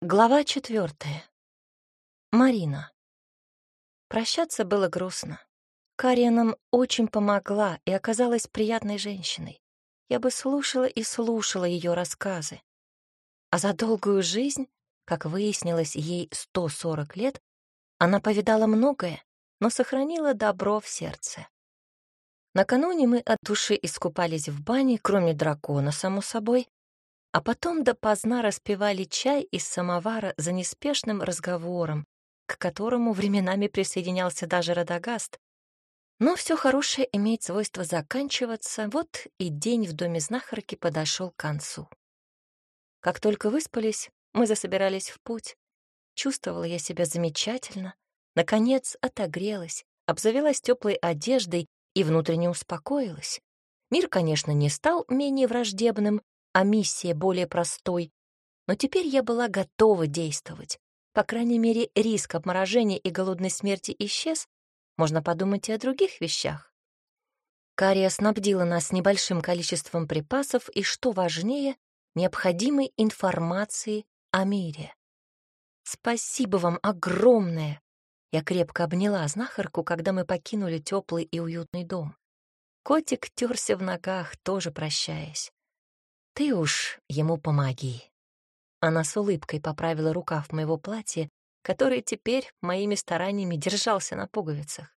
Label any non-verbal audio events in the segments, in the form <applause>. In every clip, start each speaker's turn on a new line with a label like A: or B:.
A: Глава четвертая. Марина. Прощаться было грустно. Кария нам очень помогла и оказалась приятной женщиной. Я бы слушала и слушала ее рассказы. А за долгую жизнь, как выяснилось, ей 140 лет, она повидала многое, но сохранила добро в сердце. Накануне мы от души искупались в бане, кроме дракона, само собой, а потом допоздна распивали чай из самовара за неспешным разговором, к которому временами присоединялся даже Радагаст. Но все хорошее имеет свойство заканчиваться, вот и день в доме знахарки подошел к концу. Как только выспались, мы засобирались в путь. Чувствовала я себя замечательно, наконец отогрелась, обзавелась теплой одеждой и внутренне успокоилась. Мир, конечно, не стал менее враждебным, а миссия более простой. Но теперь я была готова действовать. По крайней мере, риск обморожения и голодной смерти исчез. Можно подумать и о других вещах. Кария снабдила нас небольшим количеством припасов и, что важнее, необходимой информации о мире. Спасибо вам огромное! Я крепко обняла знахарку, когда мы покинули теплый и уютный дом. Котик терся в ногах, тоже прощаясь. Ты уж ему помоги. Она с улыбкой поправила рукав моего платья, который теперь моими стараниями держался на пуговицах.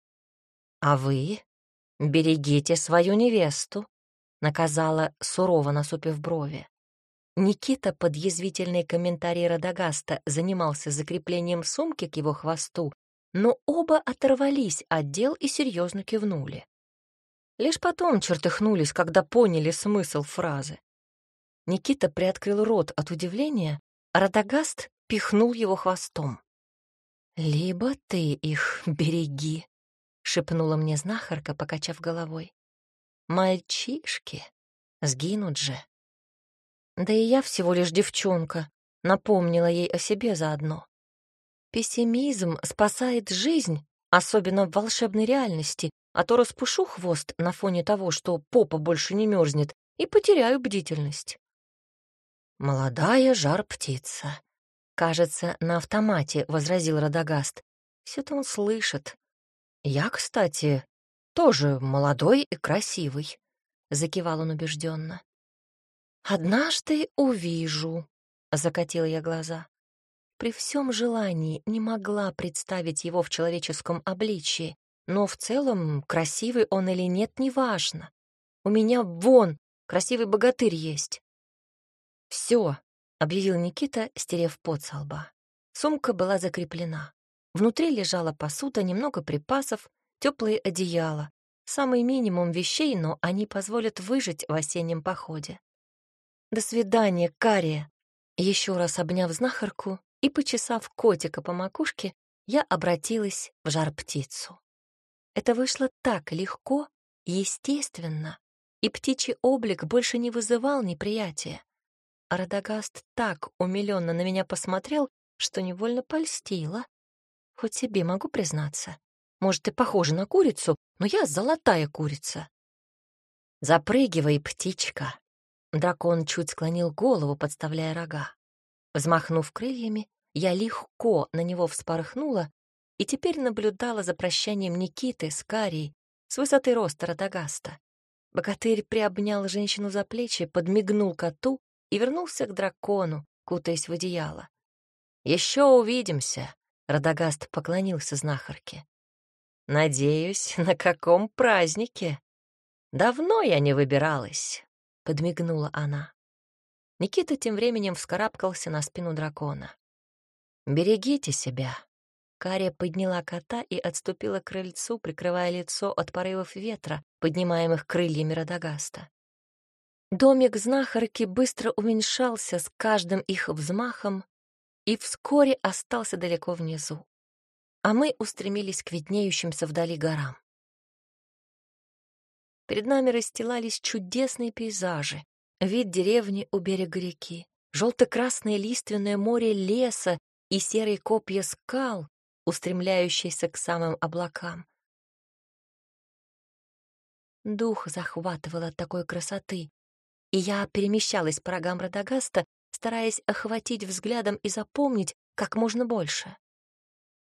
A: «А вы берегите свою невесту», — наказала, сурово насупив брови. Никита под язвительные комментарии Радагаста занимался закреплением сумки к его хвосту, но оба оторвались от дел и серьезно кивнули. Лишь потом чертыхнулись, когда поняли смысл фразы. Никита приоткрыл рот от удивления, а Радагаст пихнул его хвостом. «Либо ты их береги», — шепнула мне знахарка, покачав головой. «Мальчишки сгинут же». Да и я всего лишь девчонка, напомнила ей о себе заодно. Пессимизм спасает жизнь, особенно в волшебной реальности, а то распушу хвост на фоне того, что попа больше не мерзнет, и потеряю бдительность. «Молодая жар-птица», — кажется, на автомате возразил Радагаст. Все-то он слышит. «Я, кстати, тоже молодой и красивый», — закивал он убежденно. «Однажды увижу», — закатила я глаза. При всем желании не могла представить его в человеческом обличии, но в целом, красивый он или нет, неважно. У меня вон красивый богатырь есть. «Все», — объявил Никита, стерев пот со лба. Сумка была закреплена. Внутри лежала посуда, немного припасов, теплые одеяла. Самый минимум вещей, но они позволят выжить в осеннем походе. «До свидания, Кария!» Еще раз обняв знахарку и почесав котика по макушке, я обратилась в жар-птицу. Это вышло так легко, естественно, и птичий облик больше не вызывал неприятия. Радагаст так умилённо на меня посмотрел, что невольно польстила. Хоть себе могу признаться. Может, ты похожа на курицу, но я золотая курица. Запрыгивай, птичка. Дракон чуть склонил голову, подставляя рога. Взмахнув крыльями, я легко на него вспорхнула и теперь наблюдала за прощанием Никиты с Карией с высоты роста Радагаста. Богатырь приобнял женщину за плечи, подмигнул коту и вернулся к дракону, кутаясь в одеяло. «Еще увидимся», — Радагаст поклонился знахарке. «Надеюсь, на каком празднике?» «Давно я не выбиралась», — подмигнула она. Никита тем временем вскарабкался на спину дракона. «Берегите себя». Каря подняла кота и отступила к крыльцу, прикрывая лицо от порывов ветра, поднимаемых крыльями Радагаста. Домик знахарки быстро уменьшался с каждым их взмахом и вскоре остался далеко внизу. А мы устремились к виднеющимся вдали горам. Перед нами расстилались чудесные пейзажи. Вид деревни у берега реки, желто-красное лиственное море леса и серые копья скал, устремляющиеся к самым облакам. Дух захватывал от такой красоты, и я перемещалась по рогам Радагаста, стараясь охватить взглядом и запомнить как можно больше.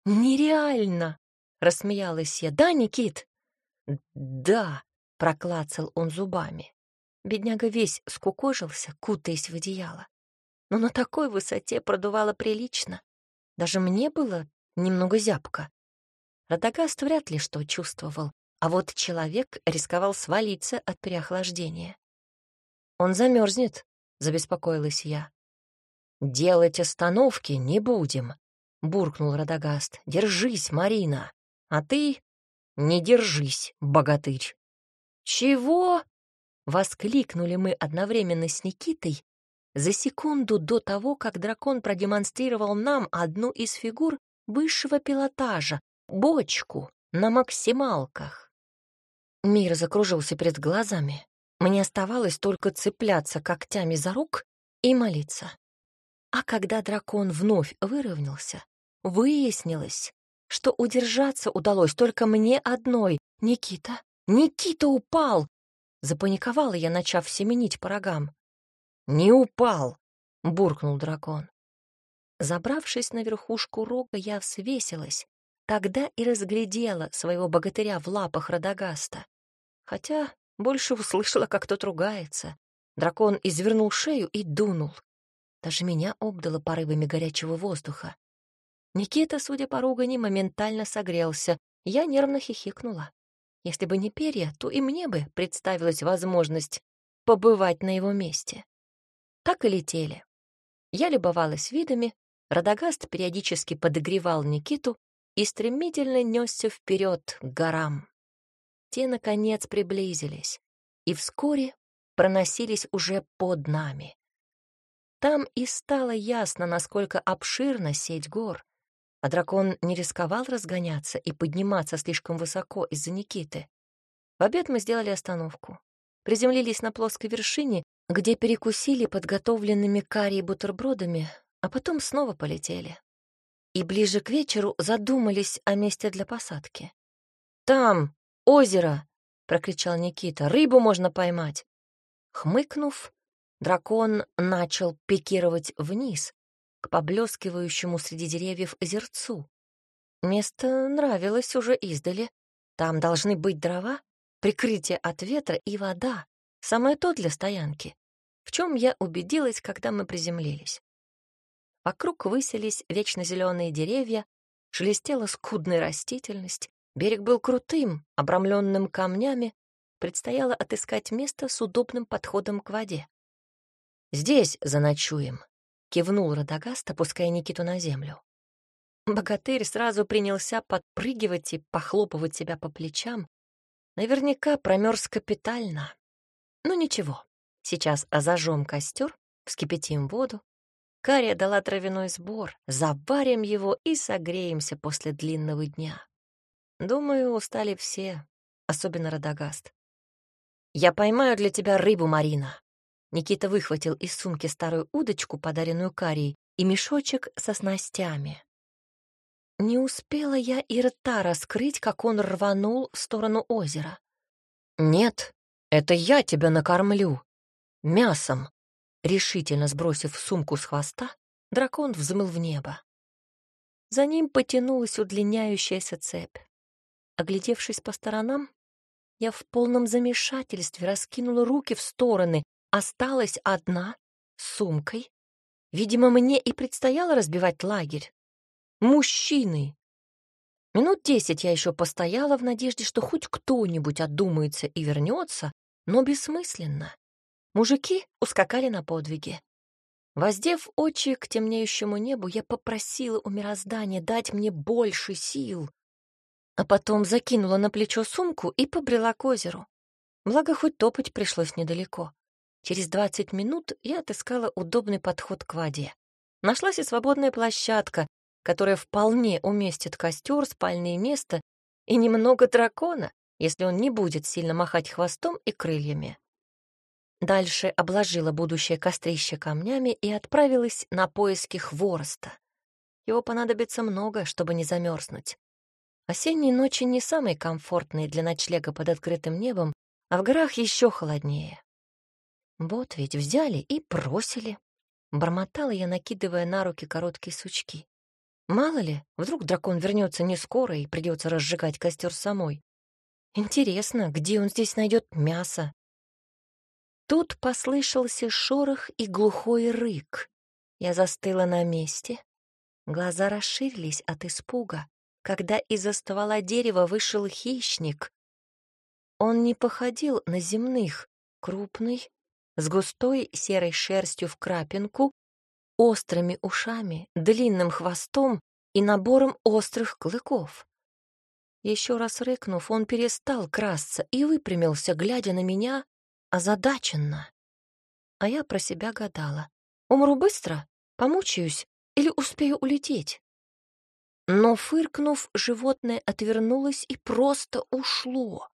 A: «Нереально!» — рассмеялась я. «Да, Никит?» «Да», — проклацал он зубами. Бедняга весь скукожился, кутаясь в одеяло. Но на такой высоте продувало прилично. Даже мне было немного зябко. Радагаст вряд ли что чувствовал, а вот человек рисковал свалиться от переохлаждения. «Он замерзнет», — забеспокоилась я. «Делать остановки не будем», — буркнул Радагаст. «Держись, Марина, а ты не держись, богатырь». «Чего?» — воскликнули мы одновременно с Никитой за секунду до того, как дракон продемонстрировал нам одну из фигур высшего пилотажа — бочку на максималках. Мир закружился перед глазами. Мне оставалось только цепляться когтями за рук и молиться. А когда дракон вновь выровнялся, выяснилось, что удержаться удалось только мне одной. Никита, Никита упал! Запаниковала я, начав семенить по рогам. «Не упал!» — буркнул дракон. Забравшись на верхушку рога, я свесилась. Тогда и разглядела своего богатыря в лапах Радагаста. Хотя больше услышала, как тот ругается. Дракон извернул шею и дунул. Даже меня обдало порывами горячего воздуха. Никита, судя по ругани, моментально согрелся. Я нервно хихикнула. Если бы не перья, то и мне бы представилась возможность побывать на его месте. Так и летели. Я любовалась видами, Радагаст периодически подогревал Никиту и стремительно несся вперед к горам. Те, наконец, приблизились и вскоре проносились уже под нами. Там и стало ясно, насколько обширна сеть гор, а дракон не рисковал разгоняться и подниматься слишком высоко из-за Никиты. В обед мы сделали остановку. Приземлились на плоской вершине, где перекусили подготовленными карри бутербродами, а потом снова полетели. И ближе к вечеру задумались о месте для посадки. «Там, озеро!» — прокричал Никита. «Рыбу можно поймать!» Хмыкнув, дракон начал пикировать вниз, к поблескивающему среди деревьев озерцу. Место нравилось уже издали. Там должны быть дрова, прикрытие от ветра и вода. Самое то для стоянки, в чем я убедилась, когда мы приземлились. Вокруг высились вечно деревья, шелестела скудная растительность, берег был крутым, обрамленным камнями, предстояло отыскать место с удобным подходом к воде. «Здесь заночуем», кивнул Радагаст, опуская Никиту на землю. Богатырь сразу принялся подпрыгивать и похлопывать себя по плечам. Наверняка промерз капитально. Ну ничего, сейчас зажжем костер, вскипятим воду. Кария дала травяной сбор, заварим его и согреемся после длинного дня. Думаю, устали все, особенно Радагаст. «Я поймаю для тебя рыбу, Марина», Никита выхватил из сумки старую удочку, подаренную Карией, и мешочек со снастями. Не успела я и рта раскрыть, как он рванул в сторону озера. «Нет, это я тебя накормлю. Мясом!» Решительно сбросив сумку с хвоста, дракон взмыл в небо. За ним потянулась удлиняющаяся цепь. Оглядевшись по сторонам, я в полном замешательстве раскинула руки в стороны, осталась одна, с сумкой. Видимо, мне и предстояло разбивать лагерь. Мужчины! Минут десять я еще постояла в надежде, что хоть кто-нибудь отдумается и вернется, но бессмысленно. Мужики ускакали на подвиги. Воздев очи к темнеющему небу, я попросила у мироздания дать мне больше сил, а потом закинула на плечо сумку и побрела к озеру. Благо, хоть топать пришлось недалеко. Через 20 минут я отыскала удобный подход к воде. Нашлась и свободная площадка, которая вполне уместит костер, спальное место и немного дракона, если он не будет сильно махать хвостом и крыльями. Дальше обложила будущее кострище камнями и отправилась на поиски хвороста. Его понадобится много, чтобы не замерзнуть. Осенние ночи не самые комфортные для ночлега под открытым небом, а в горах еще холоднее. Вот ведь взяли и бросили. Бормотала я, накидывая на руки короткие сучки. Мало ли, вдруг дракон вернется не скоро и придется разжигать костер самой. Интересно, где он здесь найдет мясо? Тут послышался шорох и глухой рык. Я застыла на месте. Глаза расширились от испуга, когда из-за ствола дерева вышел хищник. Он не походил на земных, крупный, с густой серой шерстью в крапинку, острыми ушами, длинным хвостом и набором острых клыков. Еще раз рыкнув, он перестал красться и выпрямился, глядя на меня озадаченно. А я про себя гадала. Умру быстро, помучаюсь или успею улететь? Но, фыркнув, животное отвернулось и просто ушло.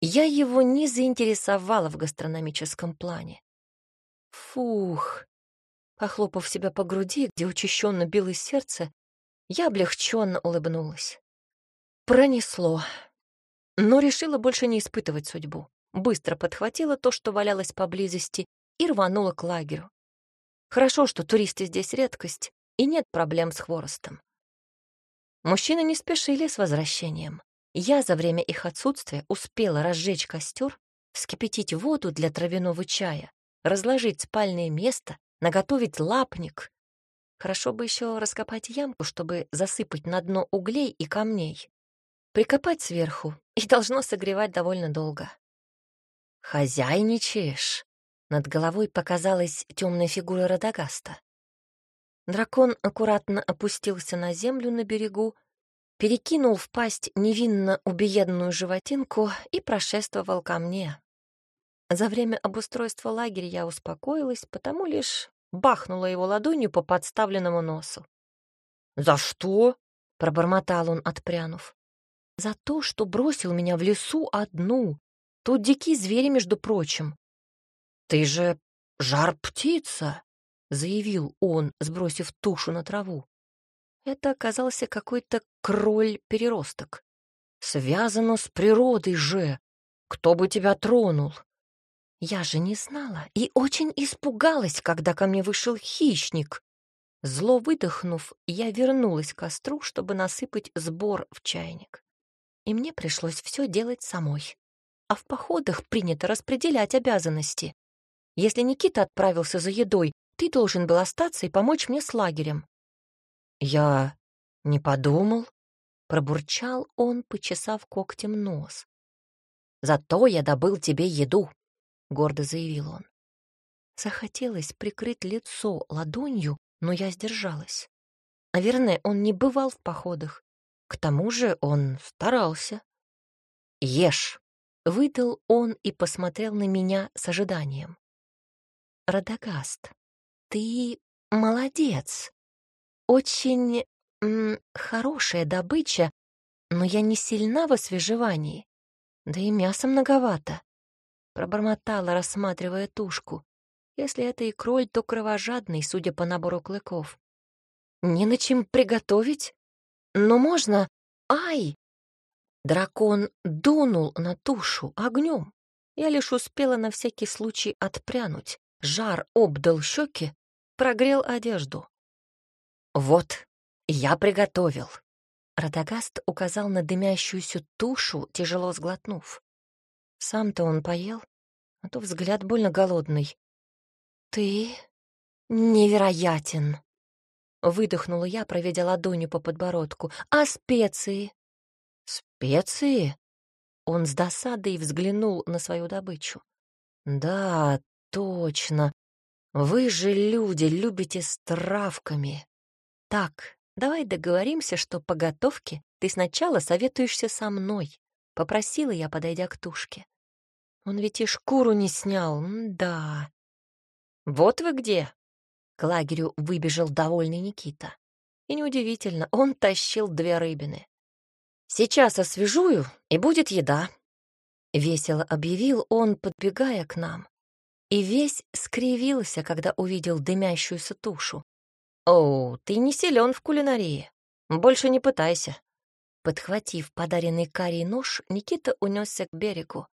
A: Я его не заинтересовала в гастрономическом плане. Фух. Похлопав себя по груди, где учащенно билось сердце, я облегченно улыбнулась. Пронесло. Но решила больше не испытывать судьбу. Быстро подхватила то, что валялось поблизости, и рванула к лагерю. Хорошо, что туристы здесь редкость, и нет проблем с хворостом. Мужчины не спешили с возвращением. Я за время их отсутствия успела разжечь костер, вскипятить воду для травяного чая, разложить спальное место, наготовить лапник, Хорошо бы еще раскопать ямку, чтобы засыпать на дно углей и камней. Прикопать сверху, и должно согревать довольно долго. «Хозяйничаешь?» Над головой показалась темная фигура Радагаста. Дракон аккуратно опустился на землю на берегу, перекинул в пасть невинно убиенную животинку и прошествовал ко мне. За время обустройства лагеря я успокоилась, потому лишь бахнула его ладонью по подставленному носу. «За что?» — пробормотал он, отпрянув. «За то, что бросил меня в лесу одну. Тут дикие звери, между прочим». «Ты же жар-птица!» — заявил он, сбросив тушу на траву. Это оказался какой-то кроль-переросток. «Связано с природой же! Кто бы тебя тронул?» Я же не знала и очень испугалась, когда ко мне вышел хищник. Зло выдохнув, я вернулась к костру, чтобы насыпать сбор в чайник. И мне пришлось все делать самой. А в походах принято распределять обязанности. Если Никита отправился за едой, ты должен был остаться и помочь мне с лагерем. Я не подумал, пробурчал он, почесав когтем нос. Зато я добыл тебе еду, — гордо заявил он. Захотелось прикрыть лицо ладонью, но я сдержалась. Наверное, он не бывал в походах. К тому же он старался. «Ешь!» — выдал он и посмотрел на меня с ожиданием. «Радагаст, ты молодец. Очень м, хорошая добыча, но я не сильна в освежевании. Да и мяса многовато. Пробормотала, рассматривая тушку. Если это и кроль, то кровожадный, судя по набору клыков. Не на чем приготовить? Но можно... Ай! Дракон дунул на тушу огнем. Я лишь успела на всякий случай отпрянуть. Жар обдал щеки, прогрел одежду. «Вот, я приготовил». Радагаст указал на дымящуюся тушу, тяжело сглотнув. Сам-то он поел, а то взгляд больно голодный. «Ты невероятен!» Выдохнула я, проведя ладонью по подбородку. «А специи?» «Специи?» Он с досадой взглянул на свою добычу. «Да, точно. Вы же, люди, любите с травками. Так, давай договоримся, что по готовке ты сначала советуешься со мной», — попросила я, подойдя к тушке. Он ведь и шкуру не снял, да. Вот вы где? К лагерю выбежал довольный Никита. И неудивительно, он тащил две рыбины. Сейчас освежую, и будет еда. Весело объявил он, подбегая к нам. И весь скривился, когда увидел дымящуюся тушу. «О, ты не силен в кулинарии. Больше не пытайся». Подхватив подаренный Карий нож, Никита унесся к берегу,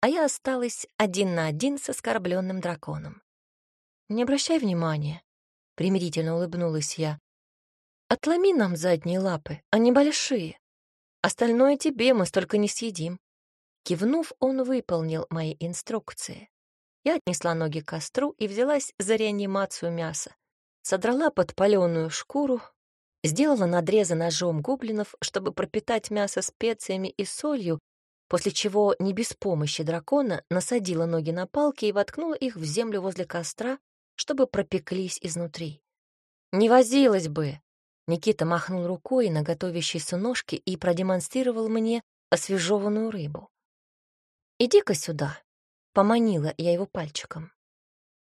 A: а я осталась один на один с оскорбленным драконом. Не обращай внимания, — примирительно улыбнулась я. Отломи нам задние лапы, они большие. Остальное тебе мы столько не съедим. Кивнув, он выполнил мои инструкции. Я отнесла ноги к костру и взялась за реанимацию мяса. Содрала подпаленную шкуру, сделала надрезы ножом гоблинов, чтобы пропитать мясо специями и солью, после чего не без помощи дракона насадила ноги на палки и воткнула их в землю возле костра, чтобы пропеклись изнутри. «Не возилась бы!» Никита махнул рукой на готовящейся ножке и продемонстрировал мне освежеванную рыбу. «Иди-ка сюда», — поманила я его пальчиком.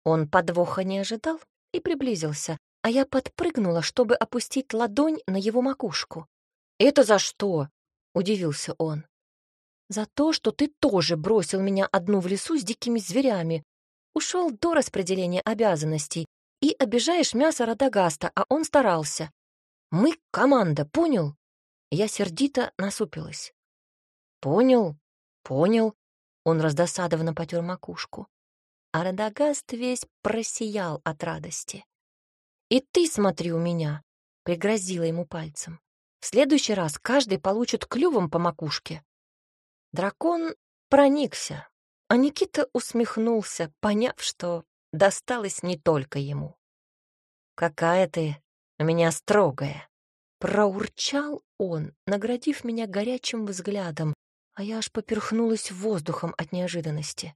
A: Он подвоха не ожидал и приблизился, а я подпрыгнула, чтобы опустить ладонь на его макушку. «Это за что?» — удивился он. «За то, что ты тоже бросил меня одну в лесу с дикими зверями, ушел до распределения обязанностей и обижаешь мясо Радагаста, а он старался. Мы команда, понял?» Я сердито насупилась. «Понял, понял», — он раздосадованно потер макушку. А Радагаст весь просиял от радости. «И ты смотри у меня», — пригрозила ему пальцем. «В следующий раз каждый получит клювом по макушке». Дракон проникся, а Никита усмехнулся, поняв, что досталось не только ему. «Какая ты у меня строгая!» Проурчал он, наградив меня горячим взглядом, а я аж поперхнулась воздухом от неожиданности.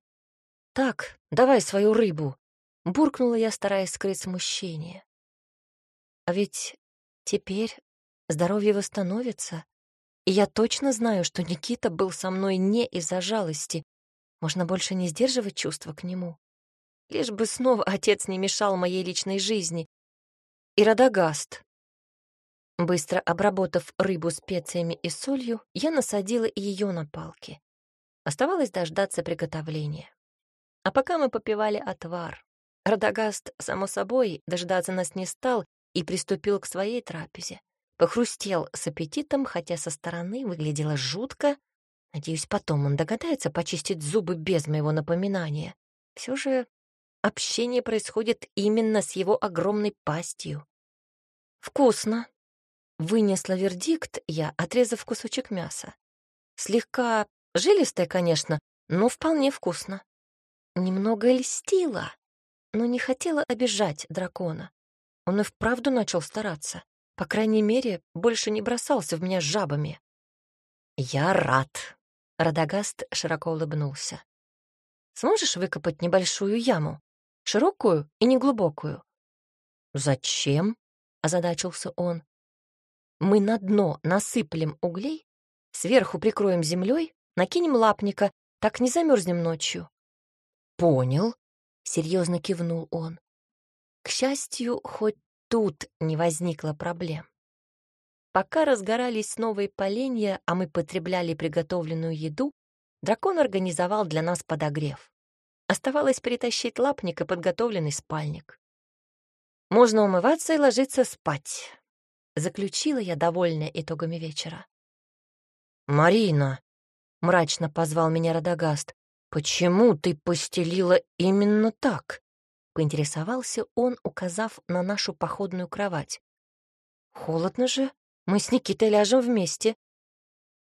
A: «Так, давай свою рыбу!» — буркнула я, стараясь скрыть смущение. А ведь теперь здоровье восстановится, и я точно знаю, что Никита был со мной не из-за жалости. Можно больше не сдерживать чувства к нему. Лишь бы снова отец не мешал моей личной жизни. И Радагаст. Быстро обработав рыбу специями и солью, я насадила ее на палки. Оставалось дождаться приготовления. А пока мы попивали отвар. Радагаст, само собой, дождаться нас не стал и приступил к своей трапезе. Похрустел с аппетитом, хотя со стороны выглядело жутко. Надеюсь, потом он догадается почистить зубы без моего напоминания. Все же общение происходит именно с его огромной пастью. «Вкусно!» — вынесла вердикт я, отрезав кусочек мяса. Слегка жилистое, конечно, но вполне вкусно. Немного льстила, но не хотела обижать дракона. Он и вправду начал стараться. По крайней мере, больше не бросался в меня жабами. «Я рад», — Радагаст широко улыбнулся. «Сможешь выкопать небольшую яму? Широкую и неглубокую?» «Зачем?» — озадачился он. «Мы на дно насыплем углей, сверху прикроем землей, накинем лапника, так не замерзнем ночью». «Понял», — серьезно кивнул он. К счастью, хоть тут не возникло проблем. Пока разгорались новые поленья, а мы потребляли приготовленную еду, дракон организовал для нас подогрев. Оставалось притащить лапник и подготовленный спальник. «Можно умываться и ложиться спать», — заключила я, довольная итогами вечера. «Марина», — мрачно позвал меня Радагаст, — «почему ты постелила именно так?» — поинтересовался он, указав на нашу походную кровать. «Холодно же. Мы с Никитой ляжем вместе».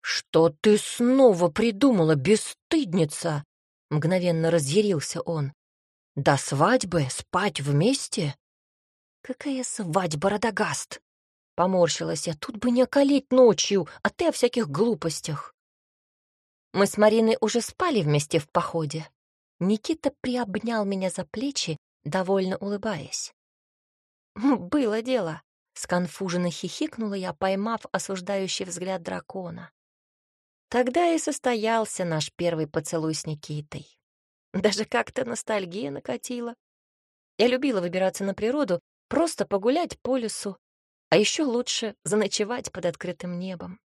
A: «Что ты снова придумала, бесстыдница?» — мгновенно разъярился он. «До свадьбы спать вместе?» «Какая свадьба, Радагаст?» Поморщилась я. «Тут бы не околеть ночью, а ты о всяких глупостях». Мы с Мариной уже спали вместе в походе. Никита приобнял меня за плечи довольно улыбаясь. <laughs> «Было дело», — сконфуженно хихикнула я, поймав осуждающий взгляд дракона. Тогда и состоялся наш первый поцелуй с Никитой. Даже как-то ностальгия накатила. Я любила выбираться на природу, просто погулять по лесу, а еще лучше заночевать под открытым небом.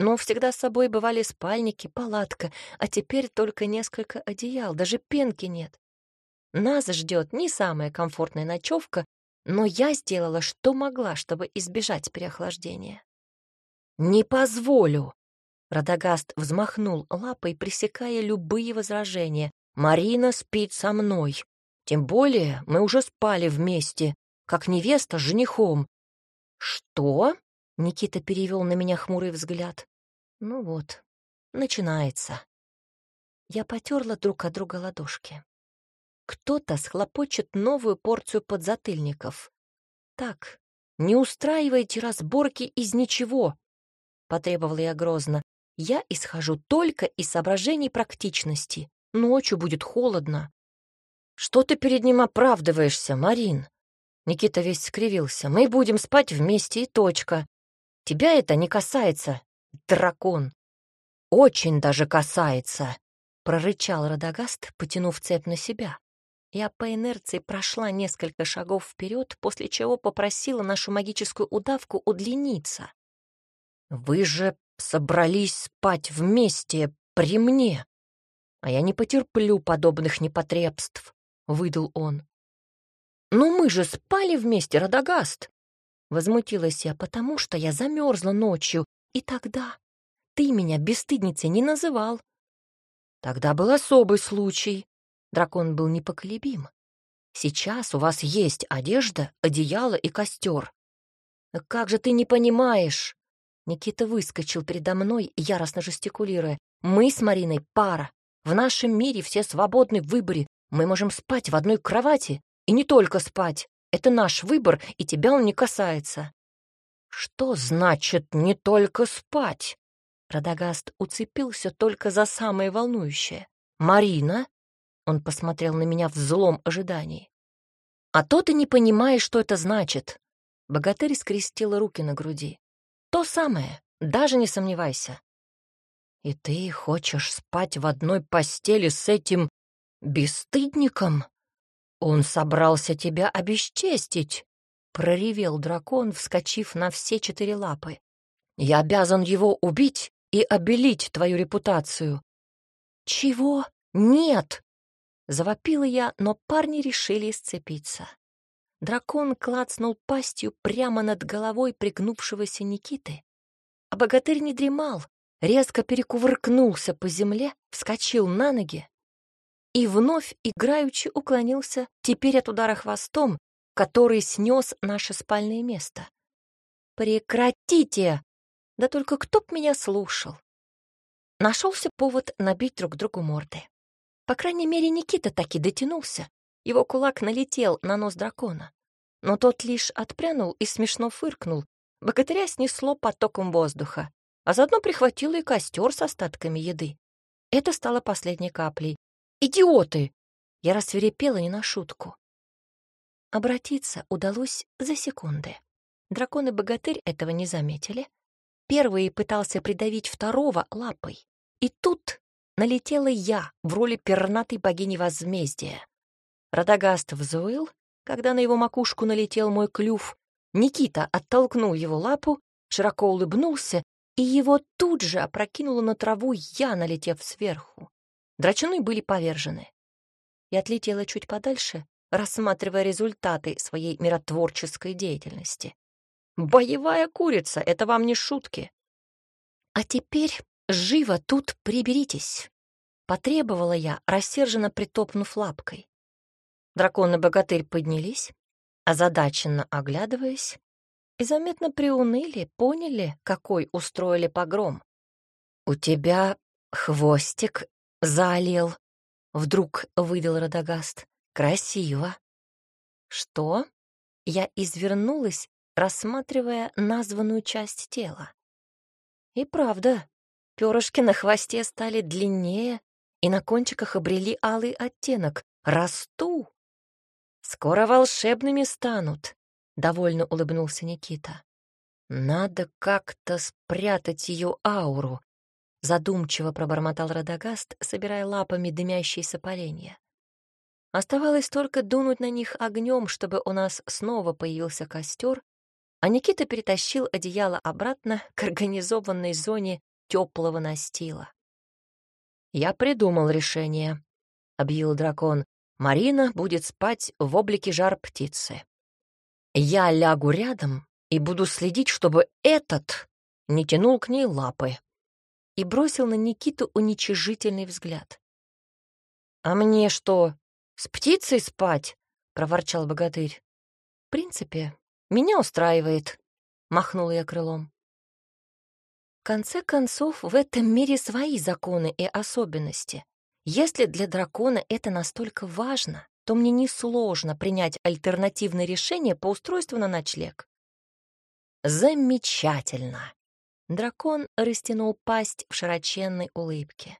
A: Но всегда с собой бывали спальники, палатка, а теперь только несколько одеял, даже пенки нет. Нас ждет не самая комфортная ночевка, но я сделала, что могла, чтобы избежать переохлаждения. «Не позволю!» Радагаст взмахнул лапой, пресекая любые возражения. «Марина спит со мной. Тем более мы уже спали вместе, как невеста с женихом. Что? Никита перевел на меня хмурый взгляд. Ну вот, начинается. Я потерла друг от друга ладошки. Кто-то схлопочет новую порцию подзатыльников. Так, не устраивайте разборки из ничего, потребовала я грозно. Я исхожу только из соображений практичности. Ночью будет холодно. Что ты перед ним оправдываешься, Марин? Никита весь скривился. Мы будем спать вместе и точка. Тебя это не касается, дракон. Очень даже касается, прорычал Радагаст, потянув цепь на себя. Я по инерции прошла несколько шагов вперед, после чего попросила нашу магическую удавку удлиниться. «Вы же собрались спать вместе при мне, а я не потерплю подобных непотребств», — выдал он. «Но мы же спали вместе, Радагаст!» Возмутилась я, потому что я замерзла ночью, и тогда ты меня бесстыдницей не называл. Тогда был особый случай. Дракон был непоколебим. Сейчас у вас есть одежда, одеяло и костер. Как же ты не понимаешь? Никита выскочил передо мной, яростно жестикулируя. Мы с Мариной пара. В нашем мире все свободны в выборе. Мы можем спать в одной кровати. И не только спать. Это наш выбор, и тебя он не касается. Что значит «не только спать»? Радагаст уцепился только за самое волнующее. «Марина?» Он посмотрел на меня в злом ожидании. «А то ты не понимаешь, что это значит». Богатырь скрестила руки на груди. «То самое, даже не сомневайся». «И ты хочешь спать в одной постели с этим бесстыдником? Он собрался тебя обесчестить», — проревел дракон, вскочив на все четыре лапы. «Я обязан его убить и обелить твою репутацию». «Чего? Нет!» Завопила я, но парни решили сцепиться. Дракон клацнул пастью прямо над головой пригнувшегося Никиты. А богатырь не дремал, резко перекувыркнулся по земле, вскочил на ноги и вновь играючи уклонился теперь от удара хвостом, который снес наше спальное место. «Прекратите!» Да только кто б меня слушал? Нашелся повод набить друг другу морды. По крайней мере, Никита таки дотянулся. Его кулак налетел на нос дракона. Но тот лишь отпрянул и смешно фыркнул. Богатыря снесло потоком воздуха, а заодно прихватило и костер с остатками еды. Это стало последней каплей. «Идиоты!» Я рассверепела не на шутку. Обратиться удалось за секунды. Дракон и богатырь этого не заметили. Первый пытался придавить второго лапой. И тут налетела я в роли пернатой богини возмездия. Радагаст взвыл, когда на его макушку налетел мой клюв. Никита оттолкнул его лапу, широко улыбнулся, и его тут же опрокинула на траву я, налетев сверху. Драчуны были повержены. Я отлетела чуть подальше, рассматривая результаты своей миротворческой деятельности. «Боевая курица — это вам не шутки!» «А теперь живо тут приберитесь!» — потребовала я, рассерженно притопнув лапкой. Дракон и богатырь поднялись, озадаченно оглядываясь, и заметно приуныли, поняли, какой устроили погром. «У тебя хвостик заолел», — вдруг вывел Радагаст. «Красиво». «Что?» Я извернулась, рассматривая названную часть тела. И правда, перышки на хвосте стали длиннее, и на кончиках обрели алый оттенок. Расту! Скоро волшебными станут, — довольно улыбнулся Никита. Надо как-то спрятать ее ауру, — задумчиво пробормотал Радагаст, собирая лапами дымящиеся поленья. Оставалось только дунуть на них огнем, чтобы у нас снова появился костер, а Никита перетащил одеяло обратно к организованной зоне теплого настила. «Я придумал решение», — объявил дракон. «Марина будет спать в облике жар птицы. Я лягу рядом и буду следить, чтобы этот не тянул к ней лапы». И бросил на Никиту уничижительный взгляд. «А мне что?» «С птицей спать!» — проворчал богатырь. «В принципе, меня устраивает», — махнул я крылом. В конце концов, в этом мире свои законы и особенности. Если для дракона это настолько важно, то мне несложно принять альтернативное решение по устройству на ночлег. Замечательно. Дракон растянул пасть в широченной улыбке.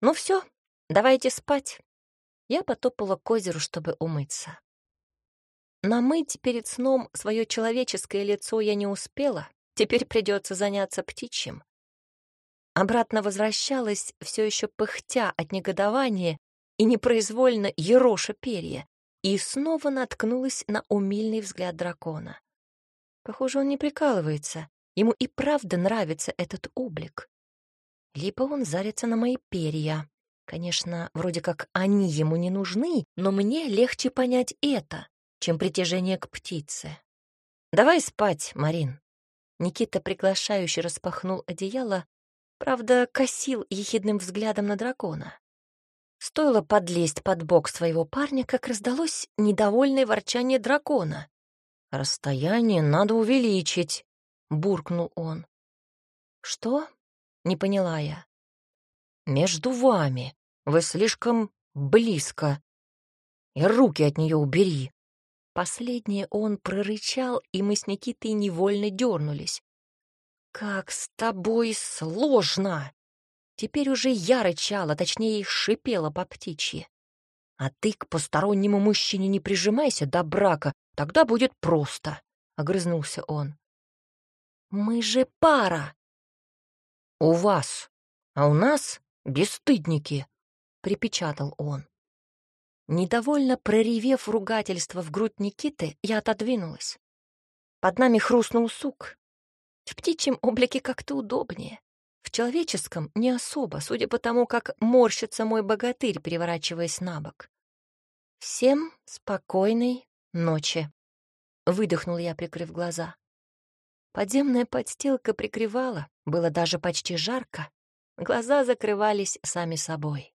A: Ну все, давайте спать. Я потопала к озеру, чтобы умыться. Намыть перед сном свое человеческое лицо я не успела, теперь придется заняться птичьим. Обратно возвращалась, все еще пыхтя от негодования и непроизвольно ероша перья, и снова наткнулась на умильный взгляд дракона. Похоже, он не прикалывается. Ему и правда нравится этот облик. Либо он зарится на мои перья. Конечно, вроде как они ему не нужны, но мне легче понять это, чем притяжение к птице. «Давай спать, Марин». Никита приглашающе распахнул одеяло, правда, косил ехидным взглядом на дракона. Стоило подлезть под бок своего парня, как раздалось недовольное ворчание дракона. «Расстояние надо увеличить», — буркнул он. «Что?» — не поняла я. «Между вами. Вы слишком близко. И руки от нее убери». Последнее он прорычал, и мы с Никитой невольно дернулись. «Как с тобой сложно!» Теперь уже я рычала, точнее, шипела по птичьи. «А ты к постороннему мужчине не прижимайся до брака, Тогда будет просто, — огрызнулся он. Мы же пара. У вас, а у нас бесстыдники, — припечатал он. Недовольно проревев ругательство в грудь Никиты, я отодвинулась. Под нами хрустнул сук. В птичьем облике как-то удобнее. В человеческом не особо, судя по тому, как морщится мой богатырь, переворачиваясь на бок. Всем спокойной ночи. Выдохнул я, прикрыв глаза. Подземная подстилка прикрывала, было даже почти жарко. Глаза закрывались сами собой.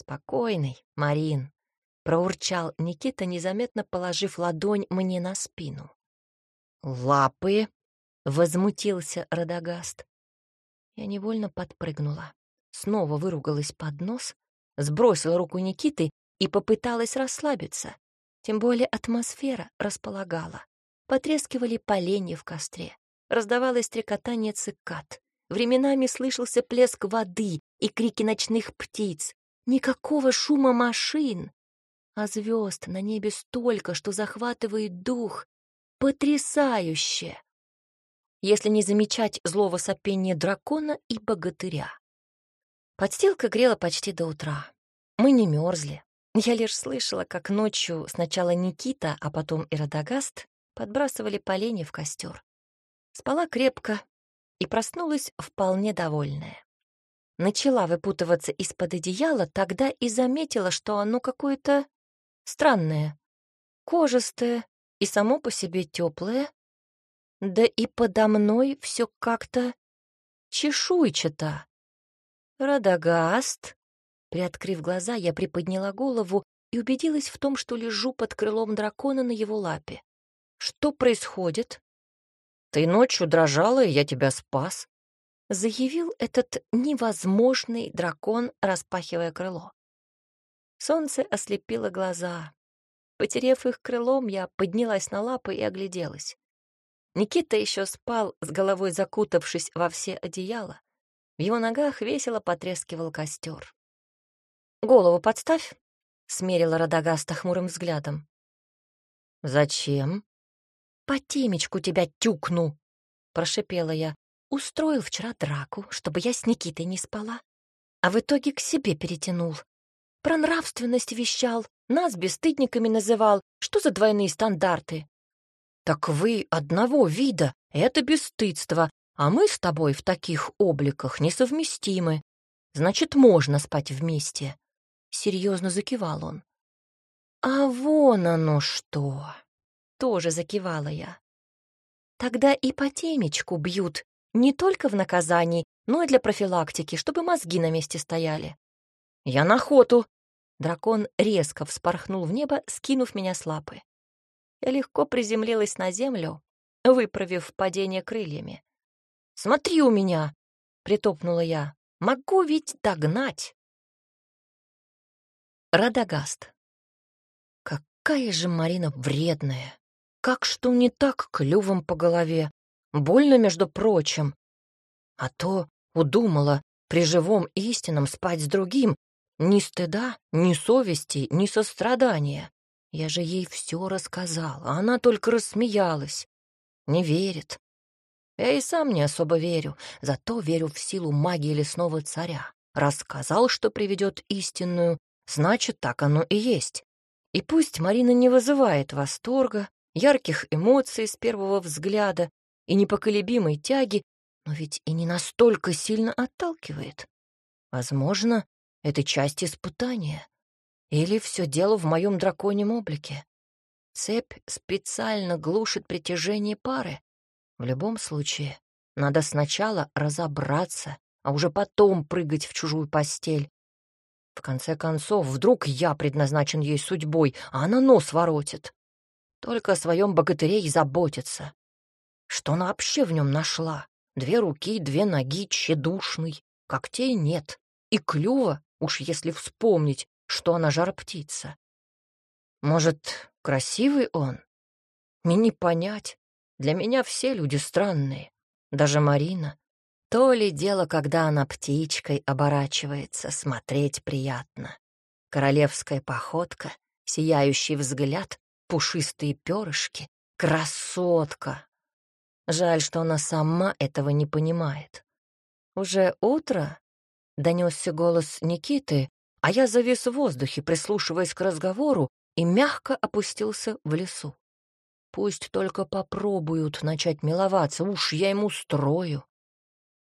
A: «Спокойный, Марин», — проурчал Никита, незаметно положив ладонь мне на спину. «Лапы!» — возмутился Радагаст. Я невольно подпрыгнула, снова выругалась под нос, сбросила руку Никиты и попыталась расслабиться. Тем более атмосфера располагала. Потрескивали поленья в костре. Раздавалось трекотание цикад. Временами слышался плеск воды и крики ночных птиц. Никакого шума машин. А звезд на небе столько, что захватывает дух. Потрясающе! Если не замечать злого сопения дракона и богатыря. Подстилка грела почти до утра. Мы не мерзли, я лишь слышала, как ночью сначала Никита, а потом и Радагаст подбрасывали поленья в костер. Спала крепко и проснулась вполне довольная. Начала выпутываться из-под одеяла, тогда и заметила, что оно какое-то странное, кожистое и само по себе теплое, да и подо мной все как-то чешуйчато. Радагаст Приоткрыв глаза, я приподняла голову и убедилась в том, что лежу под крылом дракона на его лапе. Что происходит? «Ты ночью дрожала, и я тебя спас», — заявил этот невозможный дракон, распахивая крыло. Солнце ослепило глаза. Потерев их крылом, я поднялась на лапы и огляделась. Никита еще спал, с головой закутавшись во все одеяла. В его ногах весело потрескивал костер. «Голову подставь», — смерила Радагаста хмурым взглядом. «Зачем?» «По темечку тебя тюкну», — прошипела я. «Устроил вчера драку, чтобы я с Никитой не спала, а в итоге к себе перетянул. Про нравственность вещал, нас бесстыдниками называл. Что за двойные стандарты?» «Так вы одного вида, это бесстыдство, а мы с тобой в таких обликах несовместимы. Значит, можно спать вместе. Серьезно закивал он. «А вон оно что!» Тоже закивала я. «Тогда и по темечку бьют, не только в наказании, но и для профилактики, чтобы мозги на месте стояли». «Я на охоту!» дракон резко вспорхнул в небо, скинув меня с лапы. Я легко приземлилась на землю, выправив падение крыльями. «Смотри у меня!» — притопнула я. «Могу ведь догнать!» Радагаст. Какая же Марина вредная! Как что не так клювом по голове? Больно, между прочим. А то удумала при живом истинном спать с другим. Ни стыда, ни совести, ни сострадания. Я же ей все рассказала, а она только рассмеялась. Не верит. Я и сам не особо верю, зато верю в силу магии лесного царя. Рассказал, что приведет истинную, значит, так оно и есть. И пусть Марина не вызывает восторга, ярких эмоций с первого взгляда и непоколебимой тяги, но ведь и не настолько сильно отталкивает. Возможно, это часть испытания. Или все дело в моем драконьем облике. Цепь специально глушит притяжение пары. В любом случае, надо сначала разобраться, а уже потом прыгать в чужую постель. В конце концов, вдруг я предназначен ей судьбой, а она нос воротит. Только о своем богатыре и заботится. Что она вообще в нем нашла? Две руки, две ноги, тщедушный. Когтей нет. И клюва, уж если вспомнить, что она жар-птица. Может, красивый он? Мне не понять. Для меня все люди странные. Даже Марина. То ли дело, когда она птичкой оборачивается, смотреть приятно. Королевская походка, сияющий взгляд, пушистые перышки. Красотка! Жаль, что она сама этого не понимает. «Уже утро?» — донесся голос Никиты, а я завис в воздухе, прислушиваясь к разговору, и мягко опустился в лесу. Пусть только попробуют начать миловаться, уж я ему строю.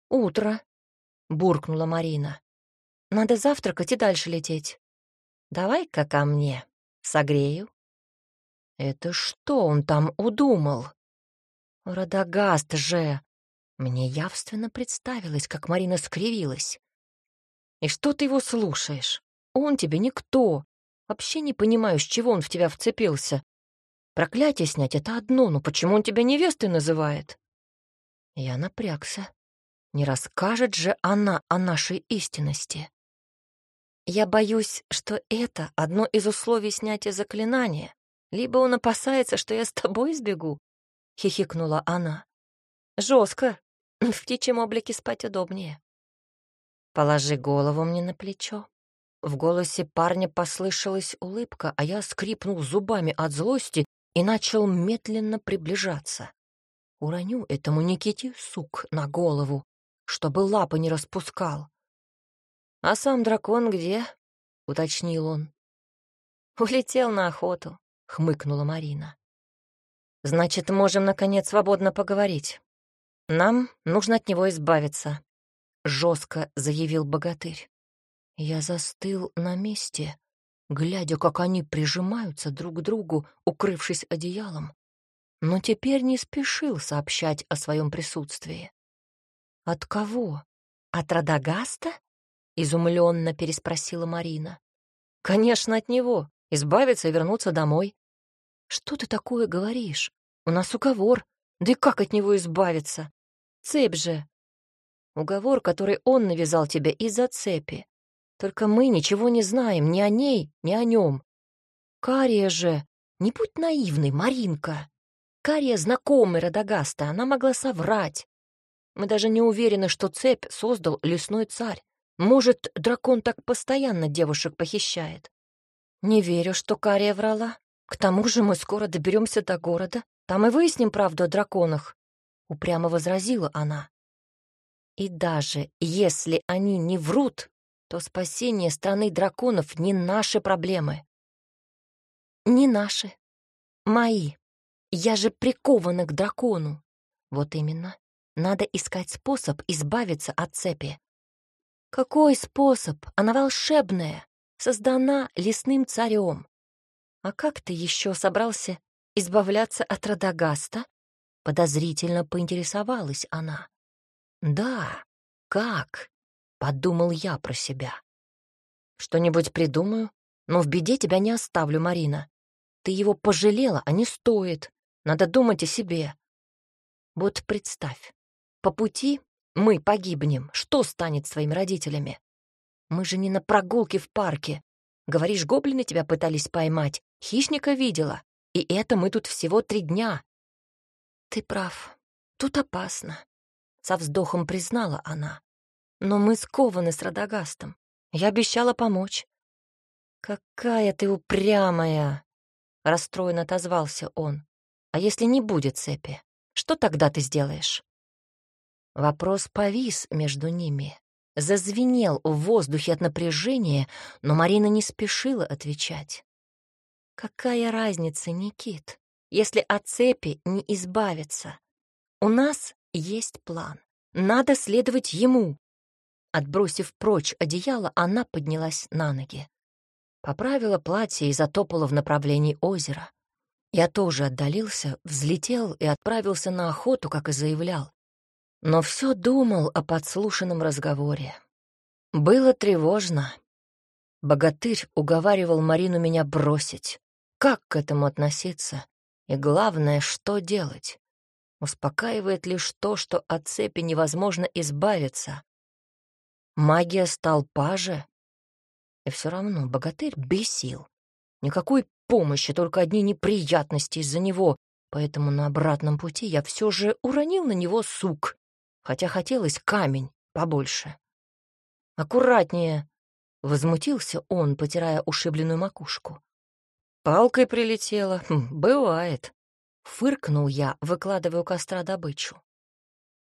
A: «Утро», — буркнула Марина. «Надо завтракать и дальше лететь. Давай-ка ко мне, согрею». Это что он там удумал? Радагаст же! Мне явственно представилось, как Марина скривилась. И что ты его слушаешь? Он тебе никто. Вообще не понимаю, с чего он в тебя вцепился. Проклятие снять — это одно, но почему он тебя невестой называет? Я напрягся. Не расскажет же она о нашей истинности. Я боюсь, что это одно из условий снятия заклинания. Либо он опасается, что я с тобой сбегу, — хихикнула она. Жестко. <laughs> В птичьем облике спать удобнее. Положи голову мне на плечо. В голосе парня послышалась улыбка, а я скрипнул зубами от злости и начал медленно приближаться. Уроню этому Никите сук на голову, чтобы лапы не распускал. «А сам дракон где?» — уточнил он. «Улетел на охоту хмыкнула Марина. Значит, можем, наконец, свободно поговорить. Нам нужно от него избавиться, жестко заявил богатырь. Я застыл на месте, глядя, как они прижимаются друг к другу, укрывшись одеялом, но теперь не спешил сообщать о своем присутствии. «От кого? От Радагаста?» — изумленно переспросила Марина. «Конечно, от него. Избавиться и вернуться домой. «Что ты такое говоришь? У нас уговор. Да и как от него избавиться? Цепь же!» «Уговор, который он навязал тебе из-за цепи. Только мы ничего не знаем ни о ней, ни о нем. Кария же! Не будь наивной, Маринка! Кария знакомая Радагаста, она могла соврать. Мы даже не уверены, что цепь создал лесной царь. Может, дракон так постоянно девушек похищает. Не верю, что Кария врала. К тому же мы скоро доберемся до города, там и выясним правду о драконах, упрямо возразила она. И даже если они не врут, то спасение страны драконов не наши проблемы. Не наши. Мои. Я же прикована к дракону. Вот именно. Надо искать способ избавиться от цепи. Какой способ? Она волшебная, создана лесным царем. «А как ты еще собрался избавляться от Радагаста?» Подозрительно поинтересовалась она. «Да, как?» — подумал я про себя. «Что-нибудь придумаю? Но в беде тебя не оставлю, Марина. Ты его пожалела, а не стоит. Надо думать о себе. Вот представь, по пути мы погибнем. Что станет с твоими родителями? Мы же не на прогулке в парке. Говоришь, гоблины тебя пытались поймать. Хищника видела. И это мы тут всего три дня. Ты прав. Тут опасно. Со вздохом признала она. Но мы скованы с Радагастом. Я обещала помочь. «Какая ты упрямая!» — расстроенно отозвался он. «А если не будет цепи, что тогда ты сделаешь?» Вопрос повис между ними, зазвенел в воздухе от напряжения, но Марина не спешила отвечать. «Какая разница, Никит, если от цепи не избавиться? У нас есть план. Надо следовать ему». Отбросив прочь одеяло, она поднялась на ноги. Поправила платье и затопала в направлении озера. Я тоже отдалился, взлетел и отправился на охоту, как и заявлял. Но все думал о подслушанном разговоре. Было тревожно. Богатырь уговаривал Марину меня бросить. Как к этому относиться? И главное, что делать? Успокаивает лишь то, что от цепи невозможно избавиться. Магия столпа же и все равно богатырь бесил. Никакой помощи, только одни неприятности из-за него, поэтому на обратном пути я все же уронил на него сук, хотя хотелось камень побольше. «Аккуратнее!» — возмутился он, потирая ушибленную макушку. «Палкой прилетела. Хм, бывает», — фыркнул я, выкладывая у костра добычу.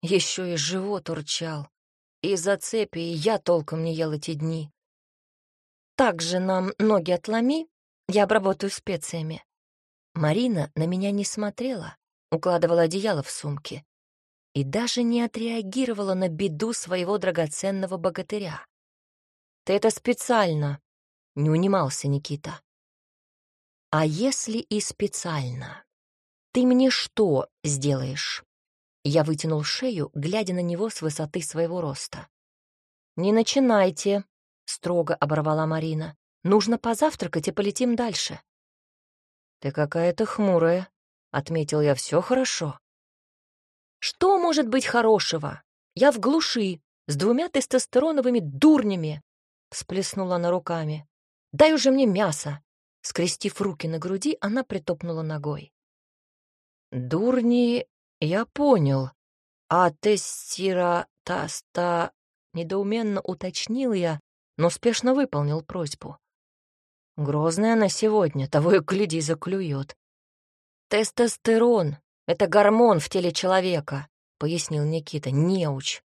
A: Еще и живот урчал. Из-за цепи я толком не ел эти дни. Также нам ноги отломи, я обработаю специями. Марина на меня не смотрела, укладывала одеяло в сумки и даже не отреагировала на беду своего драгоценного богатыря. «Ты это специально!» — не унимался Никита. «А если и специально? Ты мне что сделаешь?» Я вытянул шею, глядя на него с высоты своего роста. «Не начинайте!» строго оборвала Марина. «Нужно позавтракать и полетим дальше». «Ты какая-то хмурая», — отметил я, — «все хорошо». «Что может быть хорошего? Я в глуши, с двумя тестостероновыми дурнями», — всплеснула она руками. «Дай уже мне мясо». Скрестив руки на груди, она притопнула ногой. «Дурни, я понял. А тестира таста...» — недоуменно уточнил я, но спешно выполнил просьбу. Грозная она сегодня, того и гляди, заклюет. «Тестостерон — это гормон в теле человека», — пояснил Никита, — «неуч».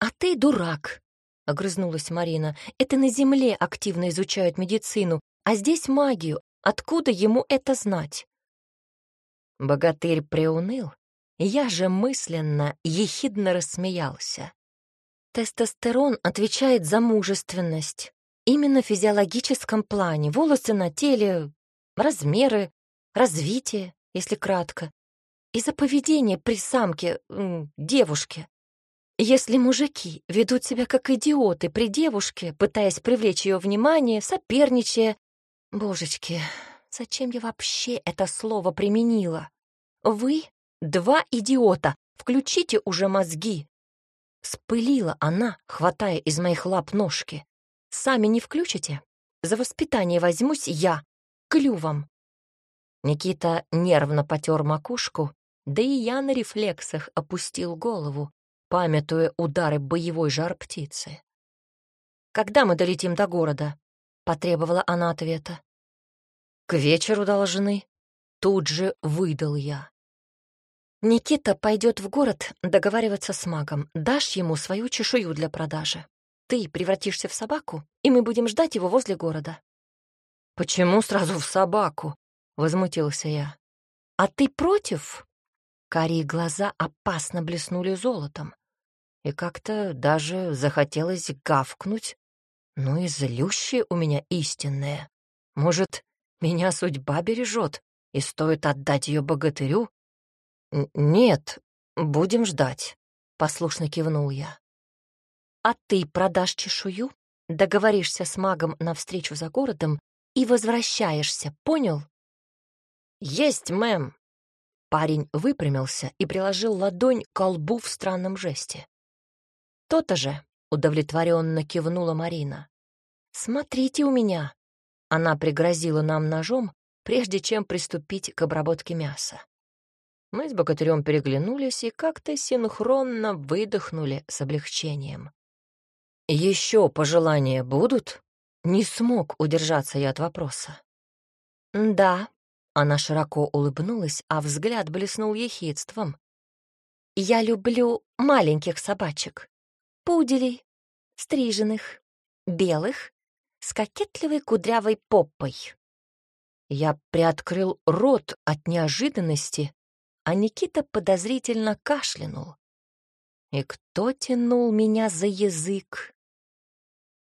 A: «А ты дурак», — огрызнулась Марина. «Это на Земле активно изучают медицину, а здесь магию. Откуда ему это знать?» Богатырь приуныл, я же мысленно ехидно рассмеялся. Тестостерон отвечает за мужественность. Именно в физиологическом плане. Волосы на теле, размеры, развитие, если кратко. И за поведение при самке, девушке. Если мужики ведут себя как идиоты при девушке, пытаясь привлечь ее внимание, соперничая... Божечки, зачем я вообще это слово применила? Вы — два идиота, включите уже мозги. Спылила она, хватая из моих лап ножки. «Сами не включите? За воспитание возьмусь я, клювом». Никита нервно потер макушку, да и я на рефлексах опустил голову, памятуя удары боевой жар птицы. «Когда мы долетим до города?» — потребовала она ответа. «К вечеру должны», — тут же выдал я. Никита пойдет в город договариваться с магом. Дашь ему свою чешую для продажи. Ты превратишься в собаку, и мы будем ждать его возле города. Почему сразу в собаку? Возмутился я. А ты против? Карие глаза опасно блеснули золотом. И как-то даже захотелось гавкнуть. Ну и злющее у меня истинное. Может, меня судьба бережет, и стоит отдать ее богатырю, «Нет, будем ждать», — послушно кивнул я. «А ты продашь чешую?» договоришься с магом на встречу за городом и возвращаешься, понял? Есть, мэм. Парень выпрямился и приложил ладонь к колбу в странном жесте. То-то же, удовлетворенно кивнула Марина. Смотрите у меня. Она пригрозила нам ножом, прежде чем приступить к обработке мяса. Мы с богатырем переглянулись и как-то синхронно выдохнули с облегчением. «Еще пожелания будут?» Не смог удержаться я от вопроса. «Да», — она широко улыбнулась, а взгляд блеснул ехидством. «Я люблю маленьких собачек, пуделей, стриженных, белых, с кокетливой кудрявой попой». Я приоткрыл рот от неожиданности, а Никита подозрительно кашлянул. И кто тянул меня за язык,